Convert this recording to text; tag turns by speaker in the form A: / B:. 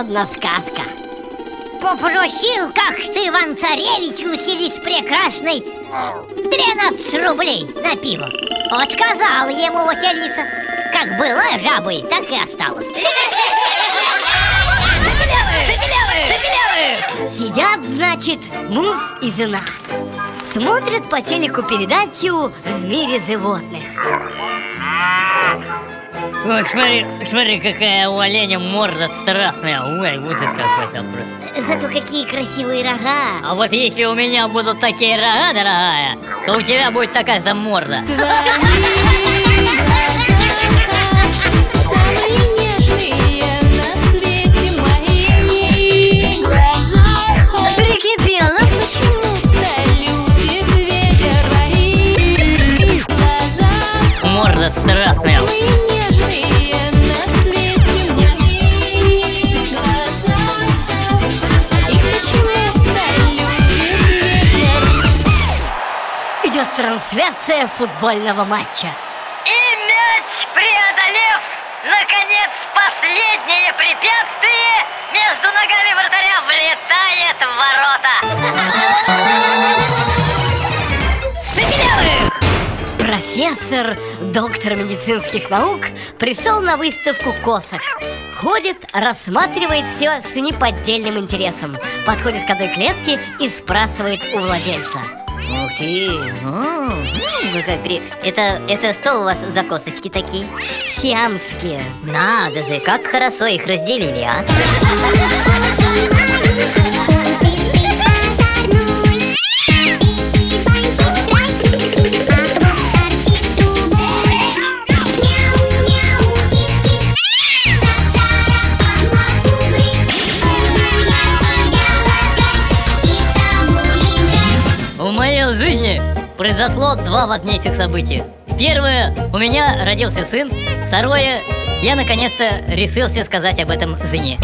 A: одна сказка.
B: Попросил, как ты, Иван-Царевич, усилить прекрасный 13 рублей на пиво. Отказал ему Василиса. Как была жабой, так и осталась.
A: Сидят, значит, муж и жена. Смотрят по телеку передачу «В мире животных».
C: Ой, смотри, смотри, какая у оленя морда страстная. Ой, ужас какой-то просто.
A: Зато какие красивые рога.
C: А вот если у меня будут такие рога, дорогая, то у тебя будет такая же морда. Морда страстная.
A: Идет трансляция футбольного матча.
C: И мяч, преодолев, наконец, последнее препятствие, между ногами вратаря влетает
A: Профессор, доктор медицинских наук, пришел на выставку косок. Ходит, рассматривает все с неподдельным интересом. Подходит к одной клетке и спрашивает у владельца.
B: Ух ты! О, какая при... Это, это что у вас за косточки такие?
A: Сиамские.
B: Надо же, как хорошо их разделили, а?
C: Моей жизни произошло два важнейших события. Первое, у меня родился сын. Второе, я наконец-то решился сказать об этом жене.